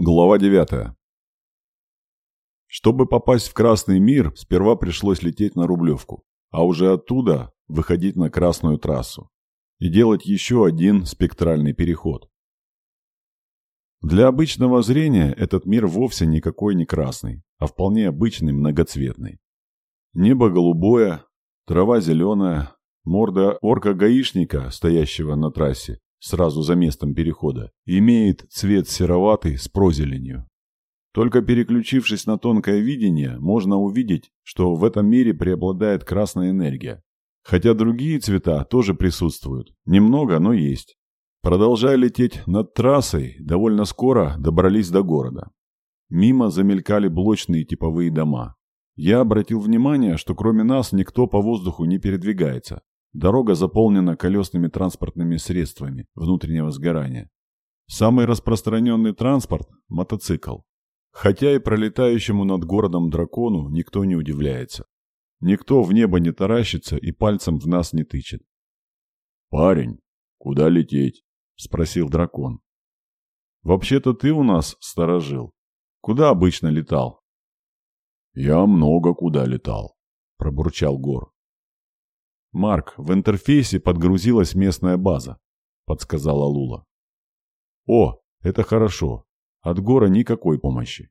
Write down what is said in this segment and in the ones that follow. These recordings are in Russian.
Глава 9. Чтобы попасть в Красный мир, сперва пришлось лететь на Рублевку, а уже оттуда выходить на Красную трассу и делать еще один спектральный переход. Для обычного зрения этот мир вовсе никакой не красный, а вполне обычный многоцветный. Небо голубое, трава зеленая, морда орка-гаишника, стоящего на трассе, сразу за местом перехода, имеет цвет сероватый с прозеленью. Только переключившись на тонкое видение, можно увидеть, что в этом мире преобладает красная энергия. Хотя другие цвета тоже присутствуют. Немного, но есть. Продолжая лететь над трассой, довольно скоро добрались до города. Мимо замелькали блочные типовые дома. Я обратил внимание, что кроме нас никто по воздуху не передвигается. Дорога заполнена колесными транспортными средствами внутреннего сгорания. Самый распространенный транспорт – мотоцикл. Хотя и пролетающему над городом дракону никто не удивляется. Никто в небо не таращится и пальцем в нас не тычет. «Парень, куда лететь?» – спросил дракон. «Вообще-то ты у нас сторожил. Куда обычно летал?» «Я много куда летал», – пробурчал Гор. «Марк, в интерфейсе подгрузилась местная база», — подсказала Лула. «О, это хорошо. От Гора никакой помощи».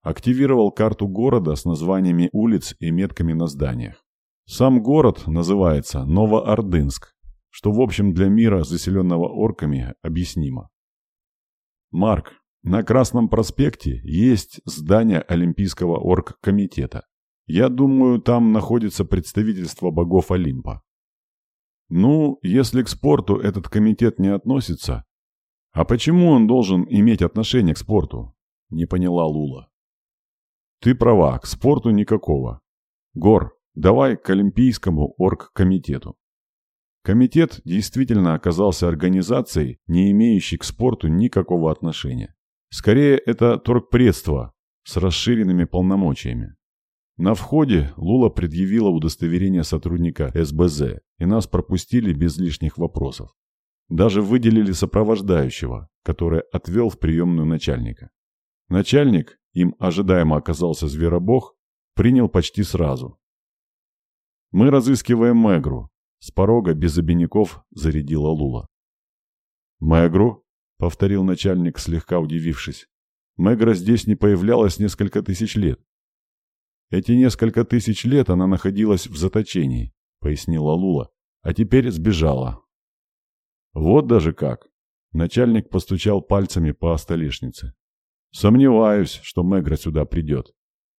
Активировал карту города с названиями улиц и метками на зданиях. Сам город называется Новоордынск, что в общем для мира, заселенного орками, объяснимо. Марк, на Красном проспекте есть здание Олимпийского оргкомитета. Я думаю, там находится представительство богов Олимпа. Ну, если к спорту этот комитет не относится... А почему он должен иметь отношение к спорту? Не поняла Лула. Ты права, к спорту никакого. Гор, давай к Олимпийскому оргкомитету. Комитет действительно оказался организацией, не имеющей к спорту никакого отношения. Скорее, это торгпредство с расширенными полномочиями. На входе Лула предъявила удостоверение сотрудника СБЗ, и нас пропустили без лишних вопросов. Даже выделили сопровождающего, который отвел в приемную начальника. Начальник, им ожидаемо оказался зверобог, принял почти сразу. «Мы разыскиваем Мегру», — с порога без обиняков зарядила Лула. «Мегру?» — повторил начальник, слегка удивившись. «Мегра здесь не появлялась несколько тысяч лет. Эти несколько тысяч лет она находилась в заточении, пояснила Лула, а теперь сбежала. Вот даже как. Начальник постучал пальцами по столешнице. Сомневаюсь, что Мегра сюда придет.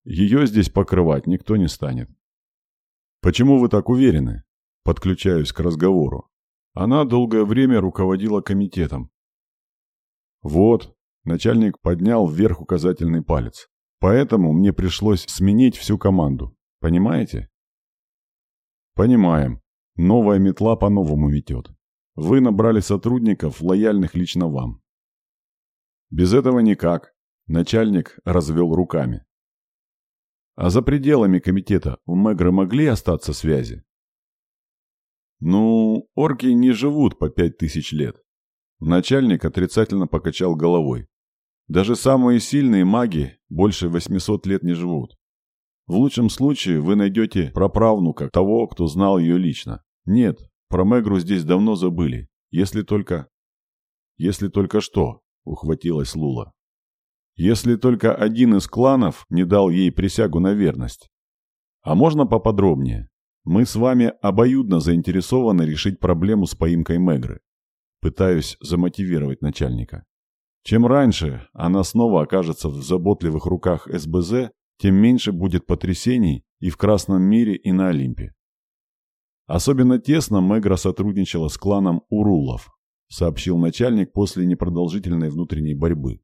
Ее здесь покрывать никто не станет. Почему вы так уверены? Подключаюсь к разговору. Она долгое время руководила комитетом. Вот, начальник поднял вверх указательный палец. Поэтому мне пришлось сменить всю команду. Понимаете? Понимаем. Новая метла по-новому метет. Вы набрали сотрудников, лояльных лично вам. Без этого никак. Начальник развел руками. А за пределами комитета у Мегры могли остаться связи? Ну, орки не живут по пять тысяч лет. Начальник отрицательно покачал головой. Даже самые сильные маги больше 800 лет не живут. В лучшем случае вы найдете праправнука того, кто знал ее лично. Нет, про Мегру здесь давно забыли. Если только... Если только что, ухватилась Лула. Если только один из кланов не дал ей присягу на верность. А можно поподробнее? Мы с вами обоюдно заинтересованы решить проблему с поимкой Мегры. Пытаюсь замотивировать начальника. Чем раньше она снова окажется в заботливых руках СБЗ, тем меньше будет потрясений и в Красном мире, и на Олимпе. Особенно тесно Мегра сотрудничала с кланом Урулов, сообщил начальник после непродолжительной внутренней борьбы.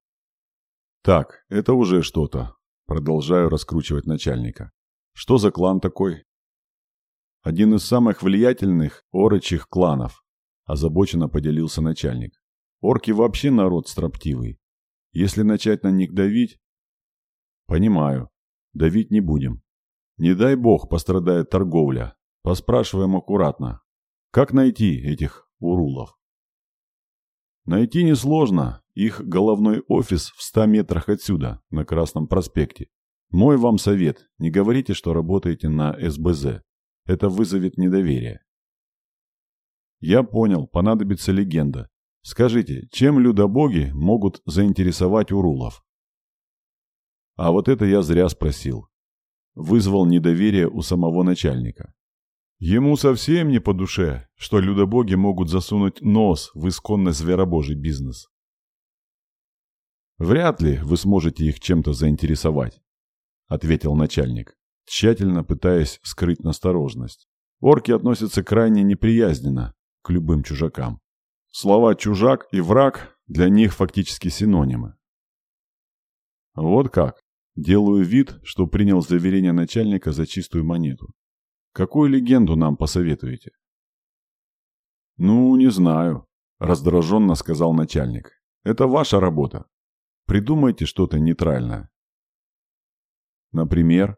Так, это уже что-то. Продолжаю раскручивать начальника. Что за клан такой? Один из самых влиятельных орочих кланов, озабоченно поделился начальник. Орки вообще народ строптивый. Если начать на них давить... Понимаю. Давить не будем. Не дай бог пострадает торговля. Поспрашиваем аккуратно. Как найти этих урулов? Найти несложно. Их головной офис в 100 метрах отсюда, на Красном проспекте. Мой вам совет, не говорите, что работаете на СБЗ. Это вызовет недоверие. Я понял, понадобится легенда. Скажите, чем людобоги могут заинтересовать урулов? А вот это я зря спросил. Вызвал недоверие у самого начальника. Ему совсем не по душе, что людобоги могут засунуть нос в исконно зверобожий бизнес. Вряд ли вы сможете их чем-то заинтересовать. — ответил начальник, тщательно пытаясь скрыть насторожность. Орки относятся крайне неприязненно к любым чужакам. Слова «чужак» и «враг» для них фактически синонимы. Вот как. Делаю вид, что принял заверение начальника за чистую монету. Какую легенду нам посоветуете? Ну, не знаю, раздраженно сказал начальник. Это ваша работа. Придумайте что-то нейтральное. Например?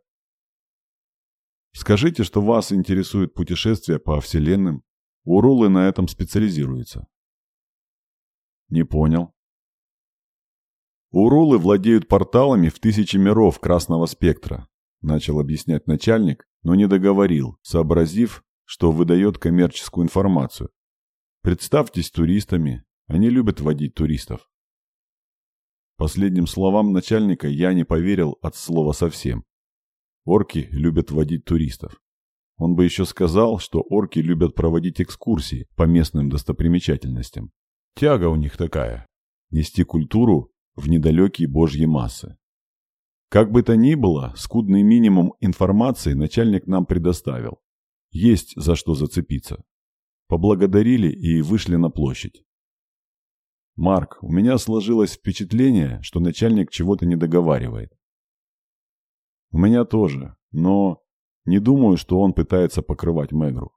Скажите, что вас интересует путешествие по вселенным. Урулы на этом специализируются. Не понял. Урулы владеют порталами в тысячи миров красного спектра, начал объяснять начальник, но не договорил, сообразив, что выдает коммерческую информацию. Представьтесь туристами, они любят водить туристов. Последним словам начальника я не поверил от слова совсем. Орки любят водить туристов. Он бы еще сказал, что орки любят проводить экскурсии по местным достопримечательностям. Тяга у них такая – нести культуру в недалекие божьи массы. Как бы то ни было, скудный минимум информации начальник нам предоставил. Есть за что зацепиться. Поблагодарили и вышли на площадь. «Марк, у меня сложилось впечатление, что начальник чего-то не договаривает». «У меня тоже, но не думаю, что он пытается покрывать Мегру.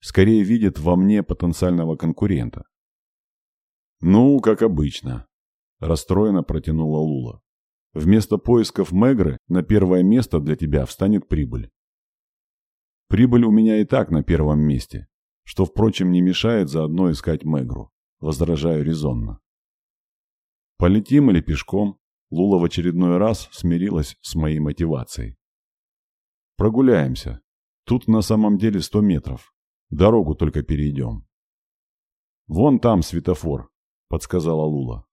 Скорее видит во мне потенциального конкурента». «Ну, как обычно», – расстроенно протянула Лула. «Вместо поисков Мегры на первое место для тебя встанет прибыль». «Прибыль у меня и так на первом месте, что, впрочем, не мешает заодно искать Мегру. Возражаю резонно. Полетим или пешком? Лула в очередной раз смирилась с моей мотивацией. Прогуляемся. Тут на самом деле сто метров. Дорогу только перейдем. Вон там светофор, подсказала Лула.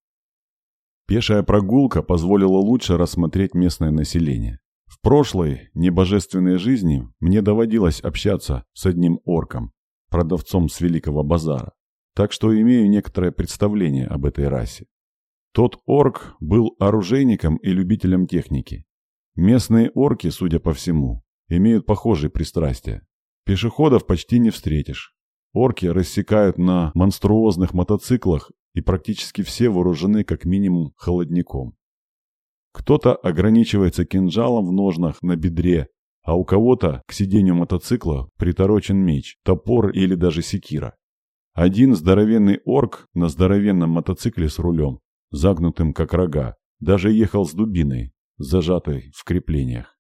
Пешая прогулка позволила лучше рассмотреть местное население. В прошлой, небожественной жизни мне доводилось общаться с одним орком, продавцом с Великого базара так что имею некоторое представление об этой расе. Тот орк был оружейником и любителем техники. Местные орки, судя по всему, имеют похожие пристрастия. Пешеходов почти не встретишь. Орки рассекают на монструозных мотоциклах и практически все вооружены как минимум холодником. Кто-то ограничивается кинжалом в ножнах на бедре, а у кого-то к сиденью мотоцикла приторочен меч, топор или даже секира. Один здоровенный орк на здоровенном мотоцикле с рулем, загнутым как рога, даже ехал с дубиной, зажатой в креплениях.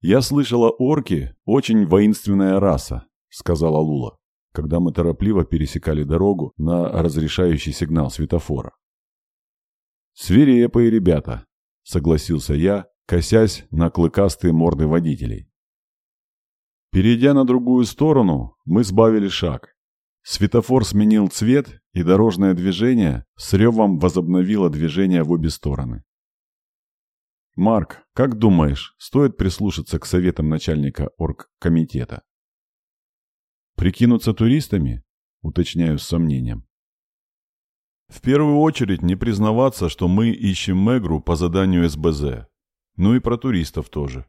«Я слышала, орки – очень воинственная раса», – сказала Лула, когда мы торопливо пересекали дорогу на разрешающий сигнал светофора. «Свирепые ребята», – согласился я, косясь на клыкастые морды водителей. Перейдя на другую сторону, мы сбавили шаг, Светофор сменил цвет, и дорожное движение с ревом возобновило движение в обе стороны. «Марк, как думаешь, стоит прислушаться к советам начальника оргкомитета?» «Прикинуться туристами?» – уточняю с сомнением. «В первую очередь не признаваться, что мы ищем Мегру по заданию СБЗ. Ну и про туристов тоже.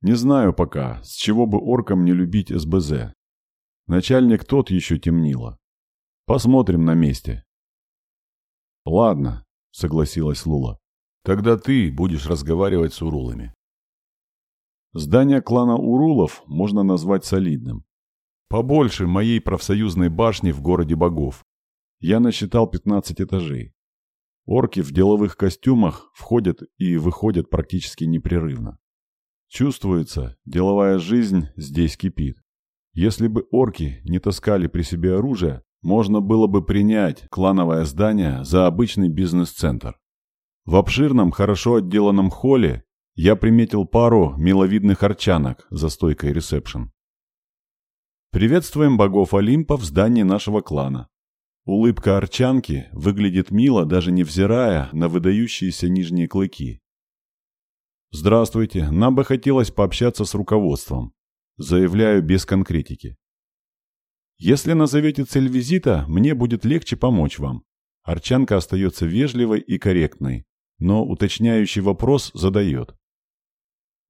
Не знаю пока, с чего бы оркам не любить СБЗ, Начальник тот еще темнило. Посмотрим на месте. Ладно, согласилась Лула. Тогда ты будешь разговаривать с урулами. Здание клана Урулов можно назвать солидным. Побольше моей профсоюзной башни в городе богов. Я насчитал 15 этажей. Орки в деловых костюмах входят и выходят практически непрерывно. Чувствуется, деловая жизнь здесь кипит. Если бы орки не таскали при себе оружие, можно было бы принять клановое здание за обычный бизнес-центр. В обширном, хорошо отделанном холле я приметил пару миловидных арчанок за стойкой ресепшн. Приветствуем богов Олимпа в здании нашего клана. Улыбка арчанки выглядит мило, даже невзирая на выдающиеся нижние клыки. Здравствуйте, нам бы хотелось пообщаться с руководством. Заявляю без конкретики. Если назовете цель визита, мне будет легче помочь вам. Арчанка остается вежливой и корректной, но уточняющий вопрос задает.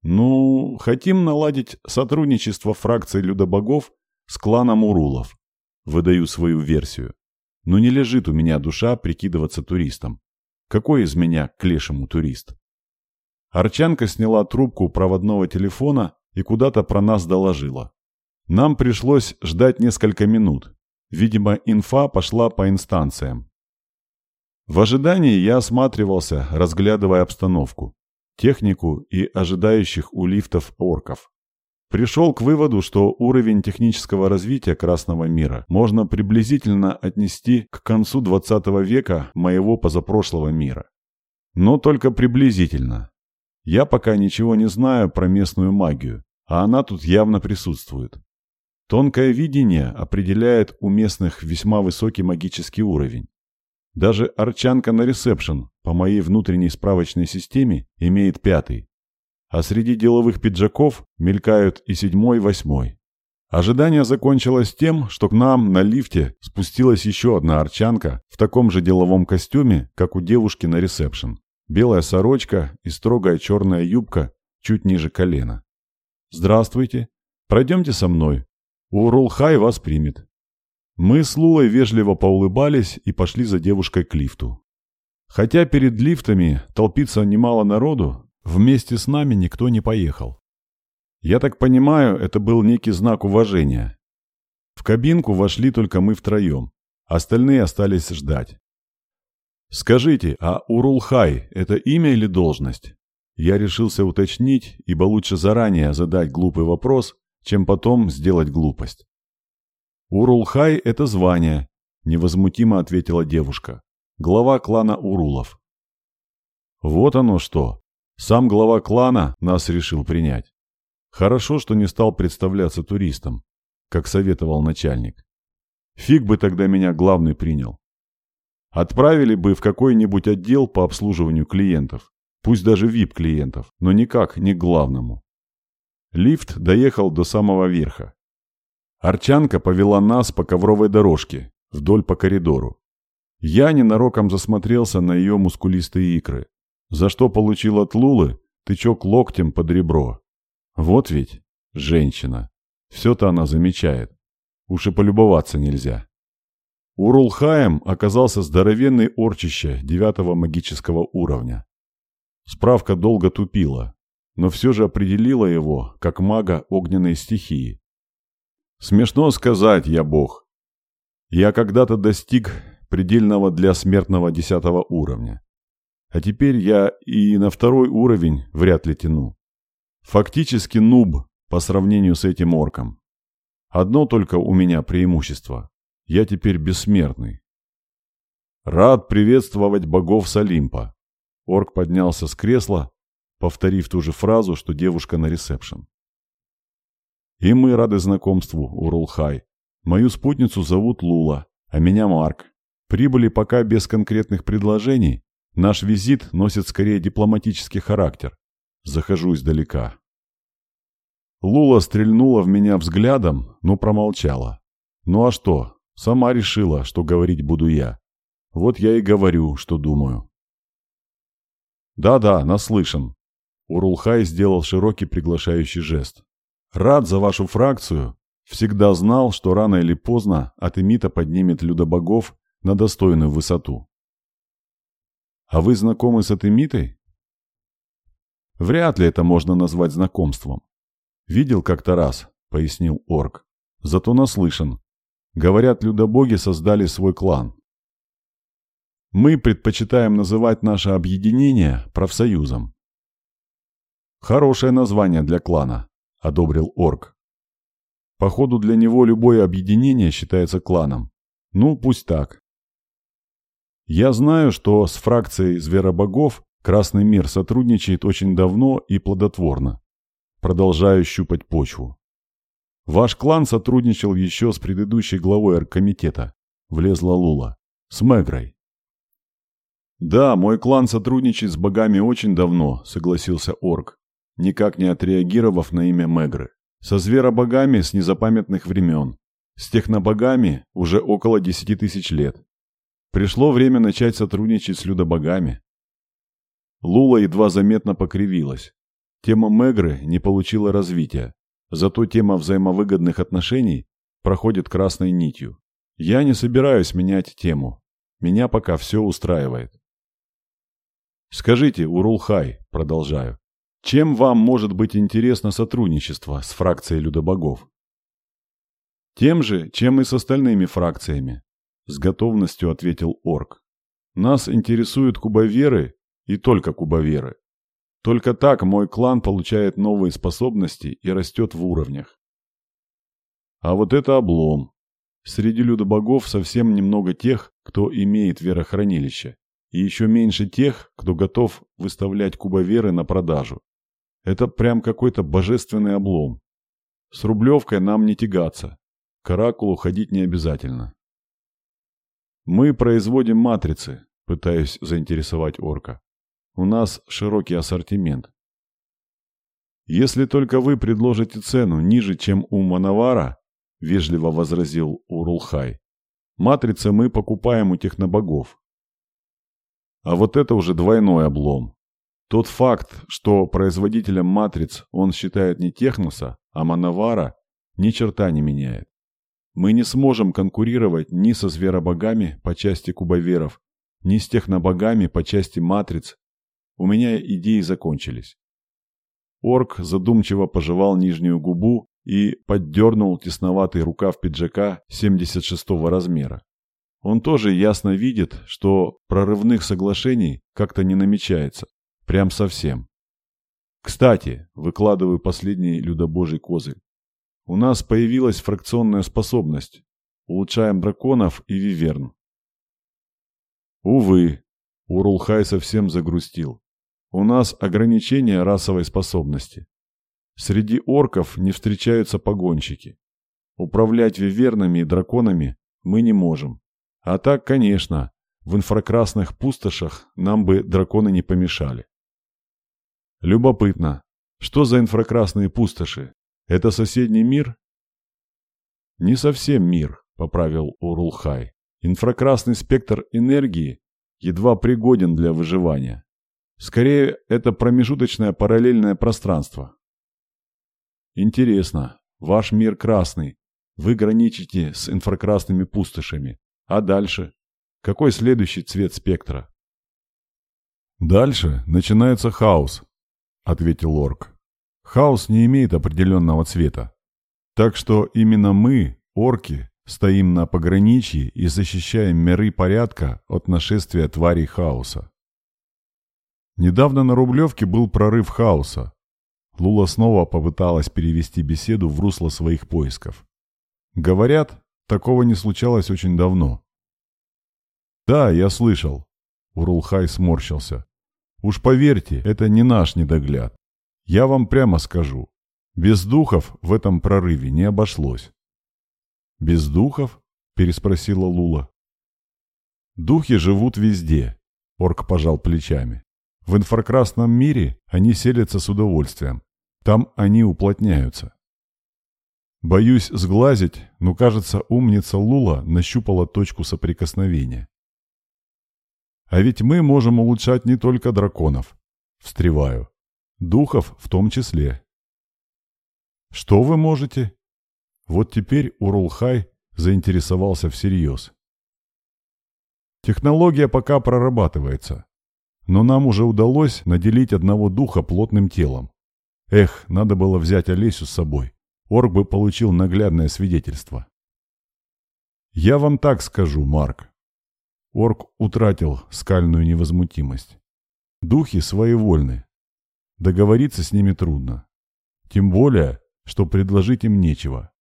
Ну, хотим наладить сотрудничество фракции людобогов с кланом Урулов. Выдаю свою версию. Но не лежит у меня душа прикидываться туристом. Какой из меня к лешему турист? Арчанка сняла трубку проводного телефона и куда-то про нас доложила. Нам пришлось ждать несколько минут. Видимо, инфа пошла по инстанциям. В ожидании я осматривался, разглядывая обстановку, технику и ожидающих у лифтов орков. Пришел к выводу, что уровень технического развития Красного мира можно приблизительно отнести к концу 20 века моего позапрошлого мира. Но только приблизительно. Я пока ничего не знаю про местную магию, а она тут явно присутствует. Тонкое видение определяет у местных весьма высокий магический уровень. Даже арчанка на ресепшн по моей внутренней справочной системе имеет пятый. А среди деловых пиджаков мелькают и седьмой, и восьмой. Ожидание закончилось тем, что к нам на лифте спустилась еще одна арчанка в таком же деловом костюме, как у девушки на ресепшн. Белая сорочка и строгая черная юбка чуть ниже колена. «Здравствуйте. Пройдемте со мной. Урулхай вас примет. Мы с Лулой вежливо поулыбались и пошли за девушкой к лифту. Хотя перед лифтами толпится немало народу, вместе с нами никто не поехал. Я так понимаю, это был некий знак уважения. В кабинку вошли только мы втроем, остальные остались ждать. «Скажите, а Урулхай – это имя или должность?» Я решился уточнить, ибо лучше заранее задать глупый вопрос, чем потом сделать глупость. «Урулхай – это звание», – невозмутимо ответила девушка. «Глава клана Урулов». «Вот оно что. Сам глава клана нас решил принять. Хорошо, что не стал представляться туристом, как советовал начальник. Фиг бы тогда меня главный принял. Отправили бы в какой-нибудь отдел по обслуживанию клиентов, пусть даже VIP-клиентов, но никак не к главному. Лифт доехал до самого верха. Арчанка повела нас по ковровой дорожке, вдоль по коридору. Я ненароком засмотрелся на ее мускулистые икры, за что получил от Лулы тычок локтем под ребро. Вот ведь женщина. Все-то она замечает. Уж и полюбоваться нельзя. Урулхаем оказался здоровенный орчище девятого магического уровня. Справка долго тупила, но все же определила его как мага огненной стихии. Смешно сказать, я бог. Я когда-то достиг предельного для смертного десятого уровня. А теперь я и на второй уровень вряд ли тяну. Фактически нуб по сравнению с этим орком. Одно только у меня преимущество. Я теперь бессмертный. Рад приветствовать богов с Олимпа. Орк поднялся с кресла, повторив ту же фразу, что девушка на ресепшн. И мы рады знакомству, Урулхай. Мою спутницу зовут Лула, а меня Марк. Прибыли пока без конкретных предложений. Наш визит носит скорее дипломатический характер. Захожу издалека. Лула стрельнула в меня взглядом, но промолчала. Ну а что, сама решила, что говорить буду я. Вот я и говорю, что думаю. Да-да, наслышан. Урулхай сделал широкий приглашающий жест. Рад за вашу фракцию. Всегда знал, что рано или поздно Атемита поднимет людобогов на достойную высоту. А вы знакомы с Атемитой? Вряд ли это можно назвать знакомством. Видел как-то раз, пояснил орк. Зато наслышан. Говорят, людобоги создали свой клан. Мы предпочитаем называть наше объединение профсоюзом. Хорошее название для клана, одобрил орк. Походу, для него любое объединение считается кланом. Ну, пусть так. Я знаю, что с фракцией зверобогов Красный мир сотрудничает очень давно и плодотворно. Продолжаю щупать почву. Ваш клан сотрудничал еще с предыдущей главой оргкомитета. Влезла Лула. С Мегрой. Да, мой клан сотрудничает с богами очень давно, согласился Орк, никак не отреагировав на имя Мегры. Со зверобогами с незапамятных времен. С технобогами уже около десяти тысяч лет. Пришло время начать сотрудничать с людобогами. Лула едва заметно покривилась. Тема Мегры не получила развития, зато тема взаимовыгодных отношений проходит красной нитью. Я не собираюсь менять тему. Меня пока все устраивает. Скажите, Урулхай, продолжаю, чем вам может быть интересно сотрудничество с фракцией людобогов? Тем же, чем и с остальными фракциями, с готовностью ответил Орк. Нас интересуют кубоверы и только кубоверы. Только так мой клан получает новые способности и растет в уровнях. А вот это облом. Среди людобогов совсем немного тех, кто имеет верохранилище, и еще меньше тех, кто готов выставлять кубоверы на продажу. Это прям какой-то божественный облом. С рублевкой нам не тягаться. К оракулу ходить не обязательно. Мы производим матрицы, пытаюсь заинтересовать орка. У нас широкий ассортимент. Если только вы предложите цену ниже, чем у Мановара, вежливо возразил Урулхай, матрицы мы покупаем у технобогов. А вот это уже двойной облом. Тот факт, что производителем матриц он считает не Техноса, а Мановара, ни черта не меняет. Мы не сможем конкурировать ни со зверобогами по части кубоверов, ни с технобогами по части матриц у меня идеи закончились. Орк задумчиво пожевал нижнюю губу и поддернул тесноватый рукав пиджака 76-го размера. Он тоже ясно видит, что прорывных соглашений как-то не намечается. Прям совсем. Кстати, выкладываю последний людобожий козырь. У нас появилась фракционная способность. Улучшаем драконов и виверн. Увы, Урулхай совсем загрустил. У нас ограничение расовой способности. Среди орков не встречаются погонщики. Управлять вивернами и драконами мы не можем. А так, конечно, в инфракрасных пустошах нам бы драконы не помешали. Любопытно, что за инфракрасные пустоши? Это соседний мир? Не совсем мир, поправил Урулхай. Инфракрасный спектр энергии едва пригоден для выживания. Скорее, это промежуточное параллельное пространство. Интересно, ваш мир красный. Вы граничите с инфракрасными пустошами. А дальше? Какой следующий цвет спектра? Дальше начинается хаос, ответил Орк. Хаос не имеет определенного цвета. Так что именно мы, орки, стоим на пограничье и защищаем миры порядка от нашествия тварей хаоса. Недавно на Рублевке был прорыв хаоса. Лула снова попыталась перевести беседу в русло своих поисков. Говорят, такого не случалось очень давно. «Да, я слышал», — Урулхай сморщился. «Уж поверьте, это не наш недогляд. Я вам прямо скажу. Без духов в этом прорыве не обошлось». «Без духов?» — переспросила Лула. «Духи живут везде», — орк пожал плечами. В инфракрасном мире они селятся с удовольствием. Там они уплотняются. Боюсь сглазить, но, кажется, умница Лула нащупала точку соприкосновения. А ведь мы можем улучшать не только драконов. Встреваю. Духов в том числе. Что вы можете? Вот теперь Урулхай заинтересовался всерьез. Технология пока прорабатывается. Но нам уже удалось наделить одного духа плотным телом. Эх, надо было взять Олесю с собой. Орк бы получил наглядное свидетельство. Я вам так скажу, Марк. Орк утратил скальную невозмутимость. Духи своевольны. Договориться с ними трудно. Тем более, что предложить им нечего.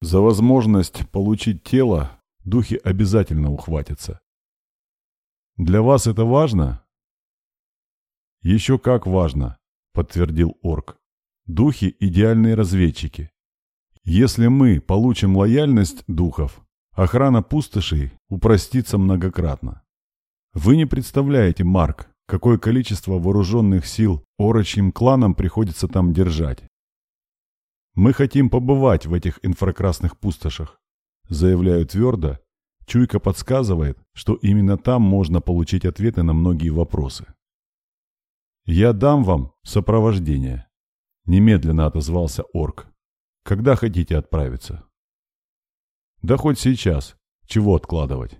За возможность получить тело духи обязательно ухватятся. Для вас это важно? Еще как важно, подтвердил орк. Духи – идеальные разведчики. Если мы получим лояльность духов, охрана пустошей упростится многократно. Вы не представляете, Марк, какое количество вооруженных сил орочьим кланам приходится там держать. Мы хотим побывать в этих инфракрасных пустошах. Заявляю твердо, чуйка подсказывает, что именно там можно получить ответы на многие вопросы. Я дам вам сопровождение. Немедленно отозвался орк. Когда хотите отправиться? Да хоть сейчас. Чего откладывать?